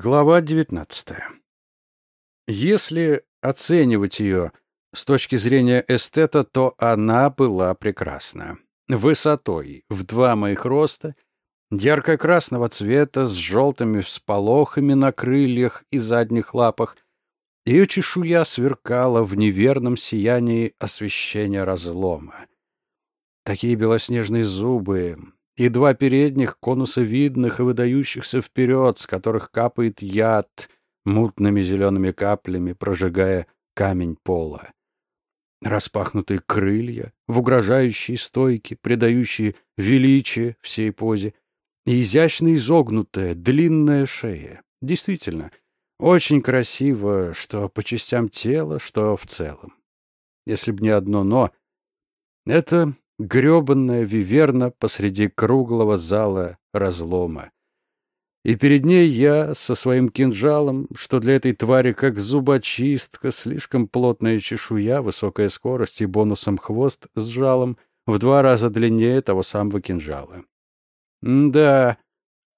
Глава 19. Если оценивать ее с точки зрения эстета, то она была прекрасна. Высотой в два моих роста, ярко-красного цвета с желтыми всполохами на крыльях и задних лапах, ее чешуя сверкала в неверном сиянии освещения разлома. Такие белоснежные зубы, и два передних, конусовидных и выдающихся вперед, с которых капает яд мутными зелеными каплями, прожигая камень пола. Распахнутые крылья, в угрожающей стойке, придающие величие всей позе, и изящно изогнутая, длинная шея. Действительно, очень красиво, что по частям тела, что в целом. Если б не одно «но», это грёбанная виверна посреди круглого зала разлома. И перед ней я со своим кинжалом, что для этой твари как зубочистка, слишком плотная чешуя, высокая скорость и бонусом хвост с жалом в два раза длиннее того самого кинжала. «Да,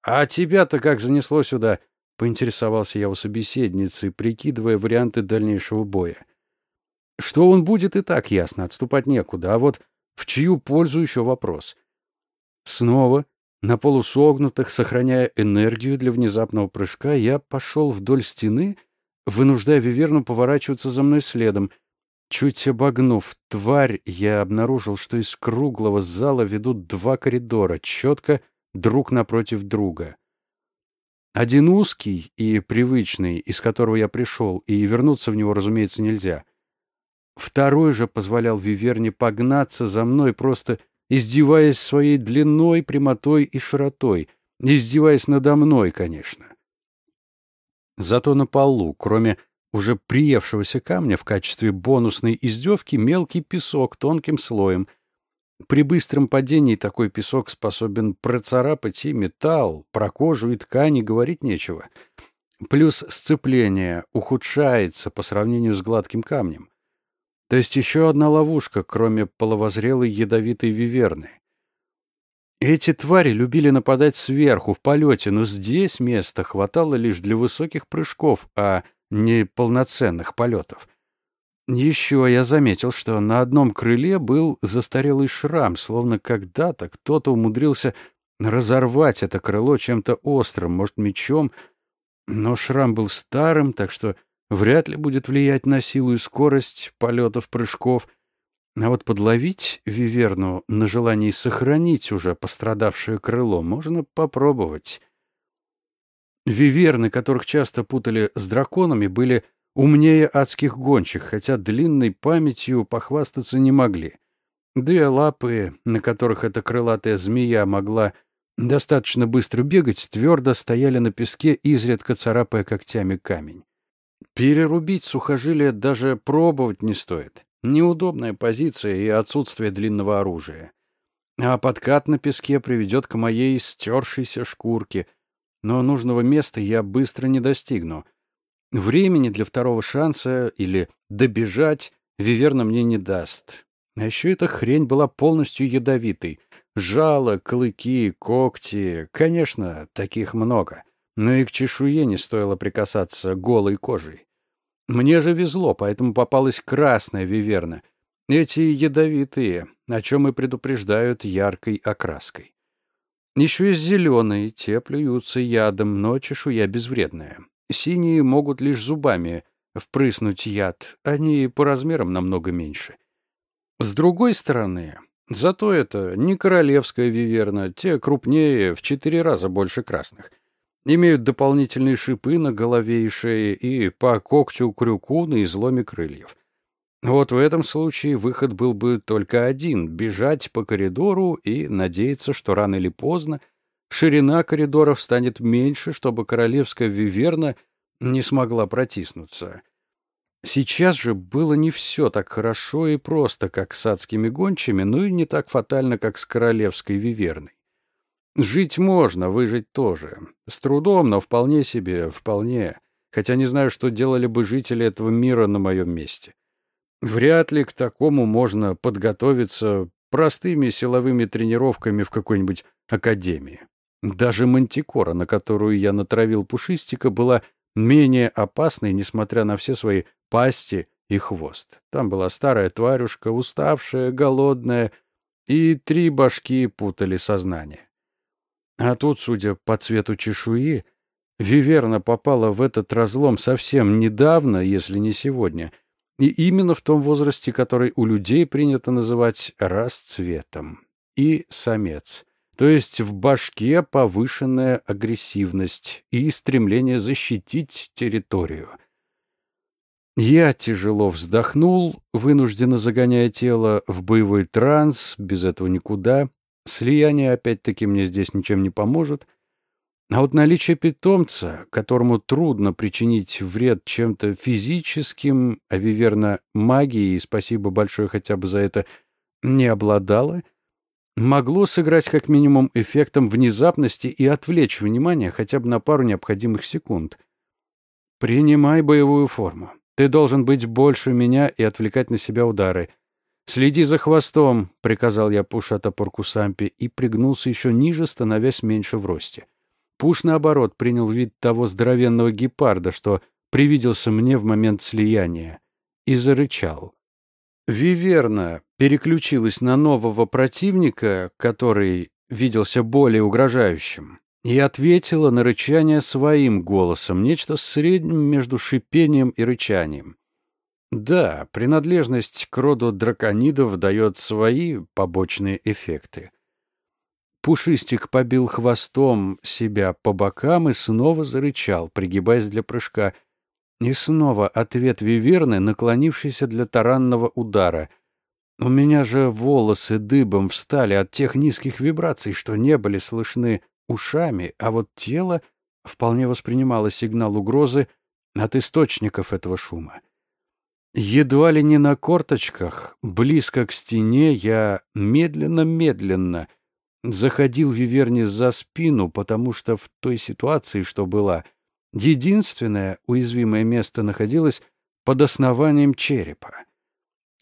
а тебя-то как занесло сюда?» — поинтересовался я у собеседницы, прикидывая варианты дальнейшего боя. Что он будет, и так ясно, отступать некуда, а вот в чью пользу еще вопрос? Снова, на полусогнутых, сохраняя энергию для внезапного прыжка, я пошел вдоль стены, вынуждая Виверну поворачиваться за мной следом. Чуть обогнув тварь, я обнаружил, что из круглого зала ведут два коридора, четко друг напротив друга. Один узкий и привычный, из которого я пришел, и вернуться в него, разумеется, нельзя. Второй же позволял Виверне погнаться за мной, просто издеваясь своей длиной, прямотой и широтой, издеваясь надо мной, конечно. Зато на полу, кроме уже приевшегося камня в качестве бонусной издевки, мелкий песок тонким слоем. При быстром падении такой песок способен процарапать и металл, про кожу и ткани говорить нечего. Плюс сцепление ухудшается по сравнению с гладким камнем. То есть еще одна ловушка, кроме половозрелой ядовитой виверны. Эти твари любили нападать сверху, в полете, но здесь места хватало лишь для высоких прыжков, а не полноценных полетов. Еще я заметил, что на одном крыле был застарелый шрам, словно когда-то кто-то умудрился разорвать это крыло чем-то острым, может, мечом, но шрам был старым, так что вряд ли будет влиять на силу и скорость полетов, прыжков. А вот подловить Виверну на желании сохранить уже пострадавшее крыло можно попробовать. Виверны, которых часто путали с драконами, были умнее адских гончих, хотя длинной памятью похвастаться не могли. Две лапы, на которых эта крылатая змея могла достаточно быстро бегать, твердо стояли на песке, изредка царапая когтями камень. Перерубить сухожилие даже пробовать не стоит. Неудобная позиция и отсутствие длинного оружия. А подкат на песке приведет к моей стершейся шкурке. Но нужного места я быстро не достигну. Времени для второго шанса или добежать Виверна мне не даст. А еще эта хрень была полностью ядовитой. Жало, клыки, когти. Конечно, таких много но и к чешуе не стоило прикасаться голой кожей. Мне же везло, поэтому попалась красная виверна. Эти ядовитые, о чем и предупреждают яркой окраской. Еще и зеленые, те плюются ядом, но чешуя безвредная. Синие могут лишь зубами впрыснуть яд, они по размерам намного меньше. С другой стороны, зато это не королевская виверна, те крупнее, в четыре раза больше красных имеют дополнительные шипы на голове и шее и по когтю-крюку на изломе крыльев. Вот в этом случае выход был бы только один — бежать по коридору и надеяться, что рано или поздно ширина коридоров станет меньше, чтобы королевская виверна не смогла протиснуться. Сейчас же было не все так хорошо и просто, как с адскими гончими, но и не так фатально, как с королевской виверной. Жить можно, выжить тоже. С трудом, но вполне себе, вполне. Хотя не знаю, что делали бы жители этого мира на моем месте. Вряд ли к такому можно подготовиться простыми силовыми тренировками в какой-нибудь академии. Даже мантикора, на которую я натравил пушистика, была менее опасной, несмотря на все свои пасти и хвост. Там была старая тварюшка, уставшая, голодная, и три башки путали сознание. А тут, судя по цвету чешуи, Виверна попала в этот разлом совсем недавно, если не сегодня, и именно в том возрасте, который у людей принято называть расцветом. И самец. То есть в башке повышенная агрессивность и стремление защитить территорию. Я тяжело вздохнул, вынужденно загоняя тело в боевой транс, без этого никуда. Слияние опять-таки мне здесь ничем не поможет — а вот наличие питомца, которому трудно причинить вред чем-то физическим, а Виверна магией, спасибо большое хотя бы за это, не обладала, могло сыграть как минимум эффектом внезапности и отвлечь внимание хотя бы на пару необходимых секунд. «Принимай боевую форму. Ты должен быть больше меня и отвлекать на себя удары. Следи за хвостом», — приказал я Пушата Поркусампи и пригнулся еще ниже, становясь меньше в росте. Пуш, наоборот, принял вид того здоровенного гепарда, что привиделся мне в момент слияния, и зарычал. Виверна переключилась на нового противника, который виделся более угрожающим, и ответила на рычание своим голосом, нечто средним между шипением и рычанием. Да, принадлежность к роду драконидов дает свои побочные эффекты. Пушистик побил хвостом себя по бокам и снова зарычал, пригибаясь для прыжка. И снова ответ Виверны, наклонившийся для таранного удара. У меня же волосы дыбом встали от тех низких вибраций, что не были слышны ушами, а вот тело вполне воспринимало сигнал угрозы от источников этого шума. Едва ли не на корточках, близко к стене, я медленно-медленно — заходил Виверни за спину, потому что в той ситуации, что была, единственное уязвимое место находилось под основанием черепа.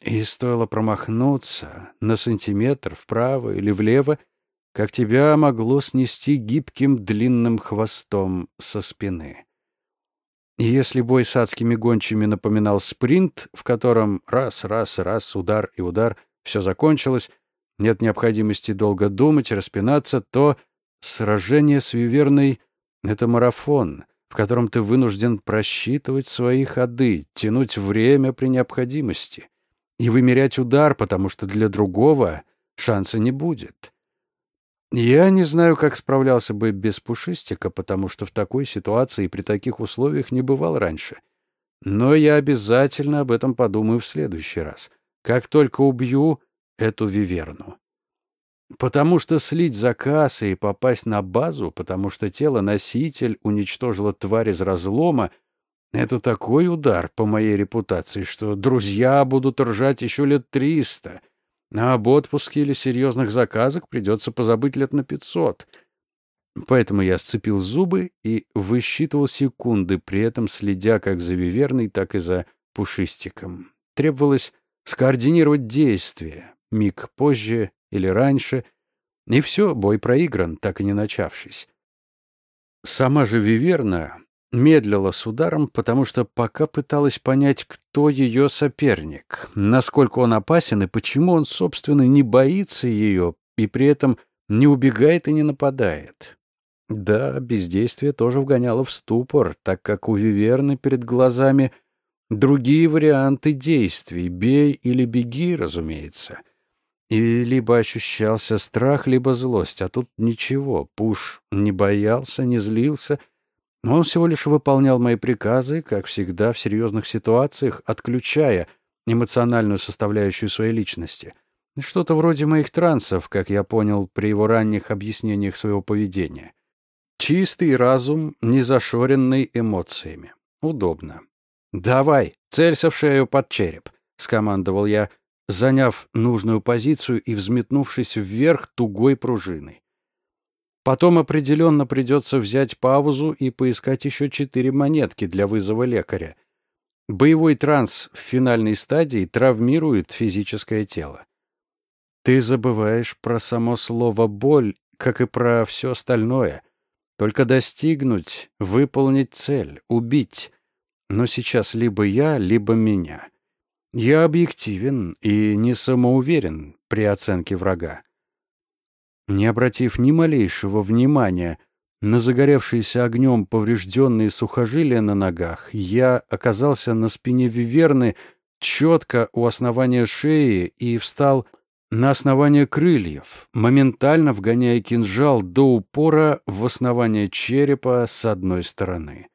И стоило промахнуться на сантиметр вправо или влево, как тебя могло снести гибким длинным хвостом со спины. Если бой с адскими гончими напоминал спринт, в котором раз, раз, раз, удар и удар, все закончилось, нет необходимости долго думать, распинаться, то сражение с Виверной — это марафон, в котором ты вынужден просчитывать свои ходы, тянуть время при необходимости и вымерять удар, потому что для другого шанса не будет. Я не знаю, как справлялся бы без Пушистика, потому что в такой ситуации и при таких условиях не бывал раньше. Но я обязательно об этом подумаю в следующий раз. Как только убью, эту виверну. Потому что слить заказ и попасть на базу, потому что тело-носитель уничтожило тварь из разлома, это такой удар по моей репутации, что друзья будут ржать еще лет триста, а об отпуске или серьезных заказах придется позабыть лет на пятьсот. Поэтому я сцепил зубы и высчитывал секунды, при этом следя как за виверной, так и за пушистиком. Требовалось скоординировать действия, миг позже или раньше, и все, бой проигран, так и не начавшись. Сама же Виверна медлила с ударом, потому что пока пыталась понять, кто ее соперник, насколько он опасен и почему он, собственно, не боится ее и при этом не убегает и не нападает. Да, бездействие тоже вгоняло в ступор, так как у Виверны перед глазами другие варианты действий — бей или беги, разумеется. И либо ощущался страх, либо злость, а тут ничего. Пуш не боялся, не злился. Он всего лишь выполнял мои приказы, как всегда в серьезных ситуациях, отключая эмоциональную составляющую своей личности. Что-то вроде моих трансов, как я понял при его ранних объяснениях своего поведения. Чистый разум, не зашоренный эмоциями. Удобно. «Давай, целься в шею под череп», — скомандовал я, заняв нужную позицию и взметнувшись вверх тугой пружиной. Потом определенно придется взять паузу и поискать еще четыре монетки для вызова лекаря. Боевой транс в финальной стадии травмирует физическое тело. Ты забываешь про само слово «боль», как и про все остальное. Только достигнуть, выполнить цель, убить. Но сейчас либо я, либо меня. Я объективен и не самоуверен при оценке врага. Не обратив ни малейшего внимания на загоревшиеся огнем поврежденные сухожилия на ногах, я оказался на спине виверны четко у основания шеи и встал на основание крыльев, моментально вгоняя кинжал до упора в основание черепа с одной стороны.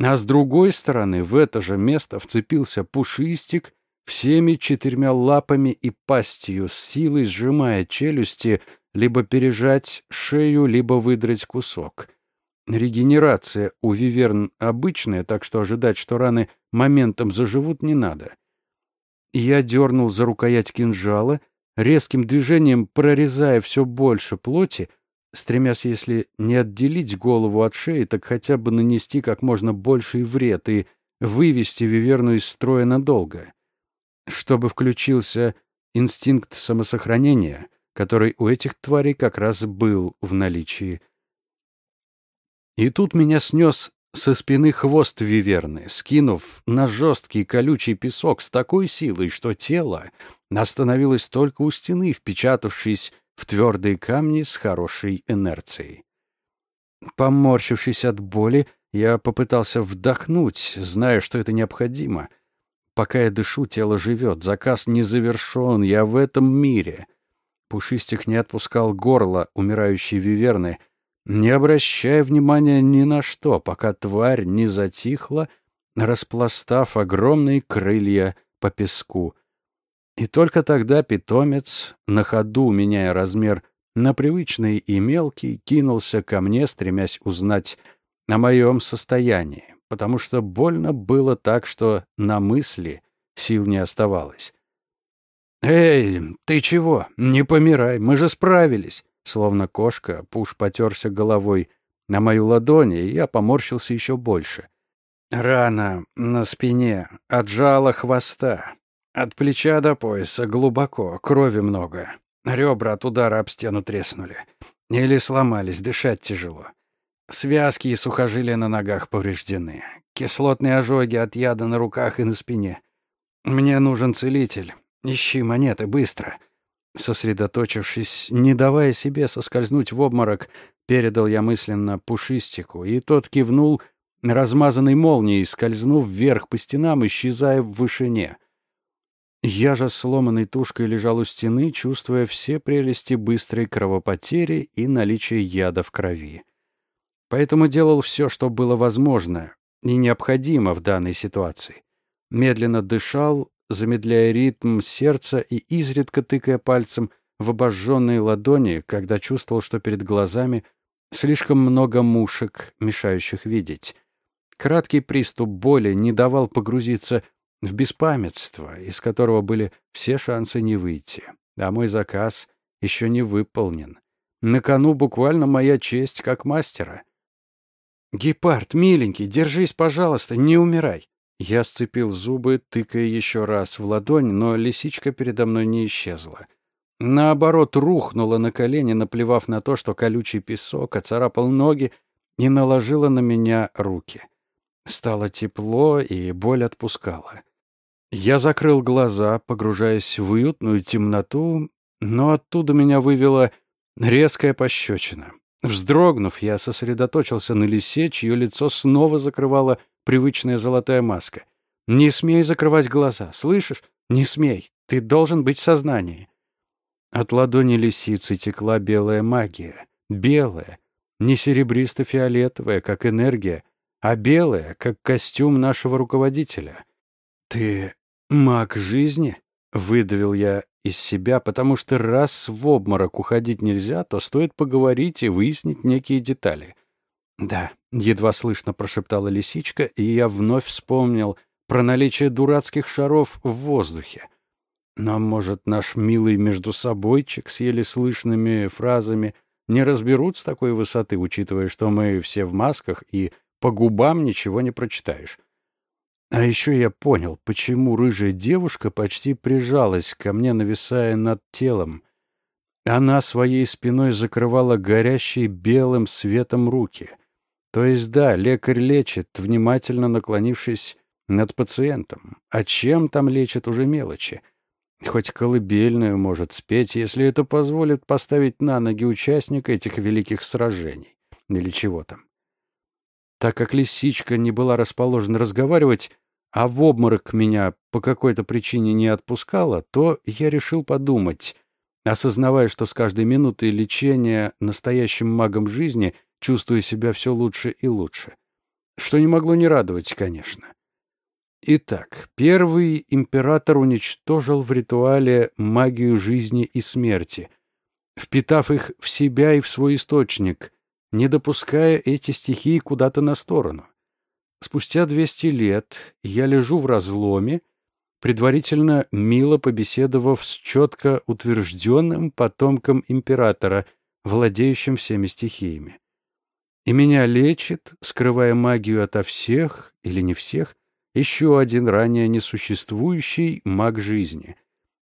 А с другой стороны в это же место вцепился пушистик всеми четырьмя лапами и пастью, с силой сжимая челюсти, либо пережать шею, либо выдрать кусок. Регенерация у виверн обычная, так что ожидать, что раны моментом заживут, не надо. Я дернул за рукоять кинжала, резким движением прорезая все больше плоти, стремясь, если не отделить голову от шеи, так хотя бы нанести как можно больший вред и вывести виверну из строя надолго. Чтобы включился инстинкт самосохранения, который у этих тварей как раз был в наличии. И тут меня снес со спины хвост виверны, скинув на жесткий колючий песок с такой силой, что тело остановилось только у стены, впечатавшись в твердые камни с хорошей инерцией. Поморщившись от боли, я попытался вдохнуть, зная, что это необходимо. Пока я дышу, тело живет, заказ не завершен, я в этом мире. Пушистик не отпускал горло умирающей виверны, не обращая внимания ни на что, пока тварь не затихла, распластав огромные крылья по песку. И только тогда питомец, на ходу меняя размер на привычный и мелкий, кинулся ко мне, стремясь узнать о моем состоянии, потому что больно было так, что на мысли сил не оставалось. «Эй, ты чего? Не помирай, мы же справились!» Словно кошка, Пуш потерся головой на мою ладонь, и я поморщился еще больше. Рана на спине, отжала хвоста. От плеча до пояса глубоко, крови много. Ребра от удара об стену треснули. Или сломались, дышать тяжело. Связки и сухожилия на ногах повреждены. Кислотные ожоги от яда на руках и на спине. Мне нужен целитель. Ищи монеты, быстро. Сосредоточившись, не давая себе соскользнуть в обморок, передал я мысленно пушистику, и тот кивнул, размазанной молнией, скользнув вверх по стенам, исчезая в вышине. Я же сломанной тушкой лежал у стены, чувствуя все прелести быстрой кровопотери и наличие яда в крови. Поэтому делал все, что было возможно и необходимо в данной ситуации. Медленно дышал, замедляя ритм сердца и изредка тыкая пальцем в обожженные ладони, когда чувствовал, что перед глазами слишком много мушек, мешающих видеть. Краткий приступ боли не давал погрузиться в беспамятство, из которого были все шансы не выйти. А мой заказ еще не выполнен. На кону буквально моя честь как мастера. «Гепард, миленький, держись, пожалуйста, не умирай!» Я сцепил зубы, тыкая еще раз в ладонь, но лисичка передо мной не исчезла. Наоборот, рухнула на колени, наплевав на то, что колючий песок оцарапал ноги и наложила на меня руки. Стало тепло, и боль отпускала. Я закрыл глаза, погружаясь в уютную темноту, но оттуда меня вывела резкая пощечина. Вздрогнув, я сосредоточился на лисе, чье лицо снова закрывала привычная золотая маска. «Не смей закрывать глаза, слышишь? Не смей. Ты должен быть в сознании». От ладони лисицы текла белая магия. Белая, не серебристо-фиолетовая, как энергия, а белая, как костюм нашего руководителя. «Ты маг жизни?» — выдавил я из себя, потому что раз в обморок уходить нельзя, то стоит поговорить и выяснить некие детали. «Да», — едва слышно прошептала лисичка, и я вновь вспомнил про наличие дурацких шаров в воздухе. Но, может, наш милый между собойчик с еле слышными фразами не разберут с такой высоты, учитывая, что мы все в масках, и по губам ничего не прочитаешь. А еще я понял, почему рыжая девушка почти прижалась ко мне, нависая над телом. Она своей спиной закрывала горящие белым светом руки. То есть да, лекарь лечит, внимательно наклонившись над пациентом. А чем там лечит уже мелочи? Хоть колыбельную может спеть, если это позволит поставить на ноги участника этих великих сражений. Или чего там. Так как лисичка не была расположена разговаривать, а в обморок меня по какой-то причине не отпускала, то я решил подумать, осознавая, что с каждой минутой лечения настоящим магом жизни чувствую себя все лучше и лучше. Что не могло не радовать, конечно. Итак, первый император уничтожил в ритуале магию жизни и смерти, впитав их в себя и в свой источник, не допуская эти стихии куда-то на сторону. Спустя 200 лет я лежу в разломе, предварительно мило побеседовав с четко утвержденным потомком императора, владеющим всеми стихиями. И меня лечит, скрывая магию ото всех, или не всех, еще один ранее несуществующий маг жизни.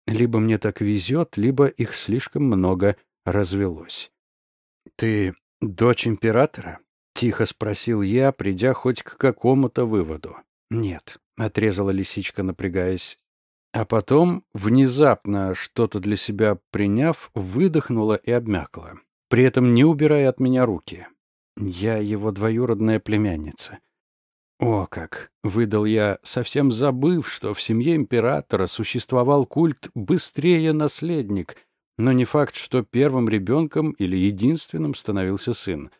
Либо мне так везет, либо их слишком много развелось. «Ты дочь императора?» — тихо спросил я, придя хоть к какому-то выводу. «Нет», — отрезала лисичка, напрягаясь. А потом, внезапно что-то для себя приняв, выдохнула и обмякла, при этом не убирая от меня руки. «Я его двоюродная племянница». «О как!» — выдал я, совсем забыв, что в семье императора существовал культ «быстрее наследник», но не факт, что первым ребенком или единственным становился сын.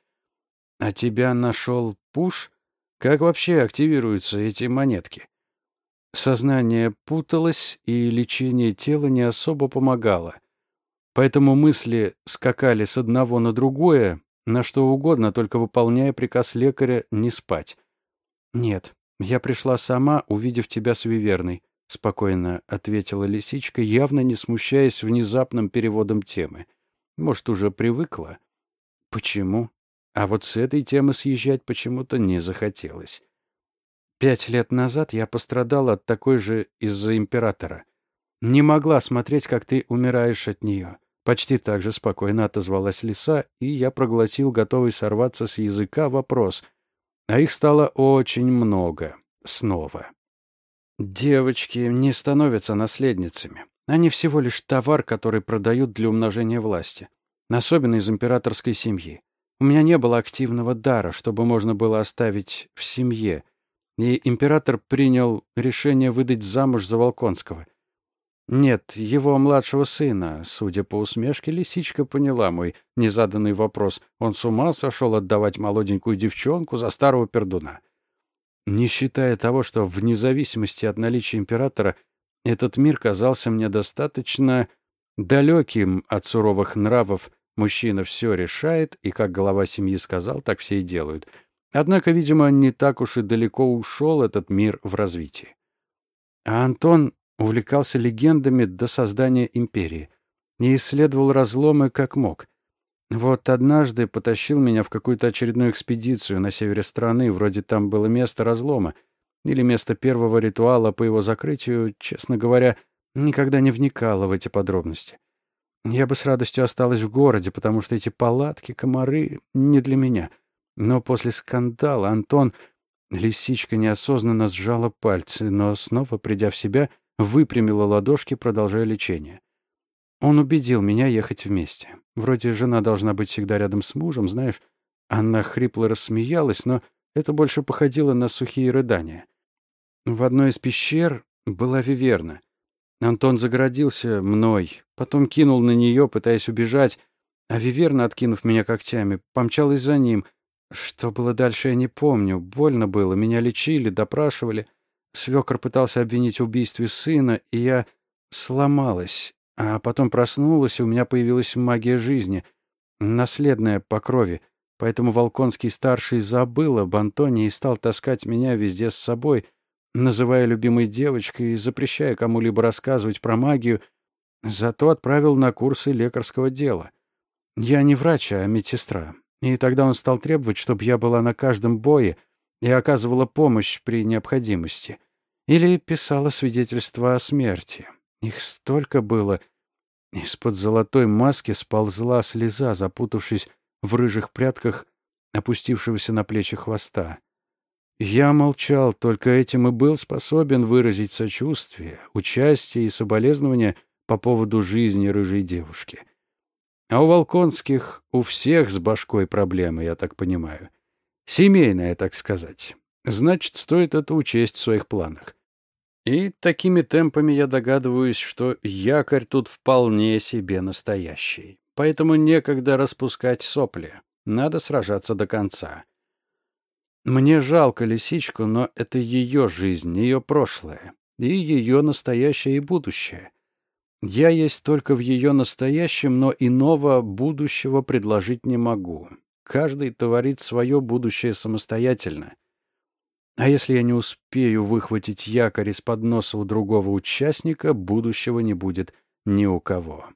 «А тебя нашел Пуш? Как вообще активируются эти монетки?» Сознание путалось, и лечение тела не особо помогало. Поэтому мысли скакали с одного на другое, на что угодно, только выполняя приказ лекаря не спать. «Нет, я пришла сама, увидев тебя с Виверной», — спокойно ответила лисичка, явно не смущаясь внезапным переводом темы. «Может, уже привыкла?» «Почему?» А вот с этой темы съезжать почему-то не захотелось. Пять лет назад я пострадала от такой же из-за императора. Не могла смотреть, как ты умираешь от нее. Почти так же спокойно отозвалась лиса, и я проглотил, готовый сорваться с языка, вопрос, а их стало очень много. Снова. Девочки не становятся наследницами. Они всего лишь товар, который продают для умножения власти. Особенно из императорской семьи. У меня не было активного дара, чтобы можно было оставить в семье. И император принял решение выдать замуж за Волконского. Нет, его младшего сына. Судя по усмешке, лисичка поняла мой незаданный вопрос. Он с ума сошел отдавать молоденькую девчонку за старого пердуна. Не считая того, что вне зависимости от наличия императора этот мир казался мне достаточно далеким от суровых нравов, мужчина все решает, и, как глава семьи сказал, так все и делают. Однако, видимо, не так уж и далеко ушел этот мир в развитии. А Антон увлекался легендами до создания империи и исследовал разломы как мог. Вот однажды потащил меня в какую-то очередную экспедицию на севере страны, вроде там было место разлома, или место первого ритуала по его закрытию, честно говоря, никогда не вникала в эти подробности. Я бы с радостью осталась в городе, потому что эти палатки, комары не для меня. Но после скандала Антон... Лисичка неосознанно сжала пальцы, но снова, придя в себя, — выпрямила ладошки, продолжая лечение. Он убедил меня ехать вместе. Вроде жена должна быть всегда рядом с мужем, знаешь. Она хрипло рассмеялась, но это больше походило на сухие рыдания. В одной из пещер была виверна. Антон загородился мной, потом кинул на нее, пытаясь убежать, а виверна, откинув меня когтями, помчалась за ним. Что было дальше, я не помню. Больно было, меня лечили, допрашивали. Свекор пытался обвинить в убийстве сына, и я сломалась, а потом проснулась, и у меня появилась магия жизни, наследная по крови. Поэтому Волконский-старший забыл об Антоне и стал таскать меня везде с собой, называя любимой девочкой и запрещая кому-либо рассказывать про магию, зато отправил на курсы лекарского дела. Я не врач, а медсестра. И тогда он стал требовать, чтобы я была на каждом бое и оказывала помощь при необходимости. Или писала свидетельства о смерти. Их столько было. Из-под золотой маски сползла слеза, запутавшись в рыжих прядках опустившегося на плечи хвоста. Я молчал, только этим и был способен выразить сочувствие, участие и соболезнования по поводу жизни рыжей девушки. А у Волконских у всех с башкой проблемы, я так понимаю. Семейная, так сказать. Значит, стоит это учесть в своих планах. И такими темпами я догадываюсь, что якорь тут вполне себе настоящий. Поэтому некогда распускать сопли. Надо сражаться до конца. Мне жалко лисичку, но это ее жизнь, ее прошлое. И ее настоящее и будущее. Я есть только в ее настоящем, но иного будущего предложить не могу. Каждый творит свое будущее самостоятельно. А если я не успею выхватить якорь из-под носа у другого участника, будущего не будет ни у кого.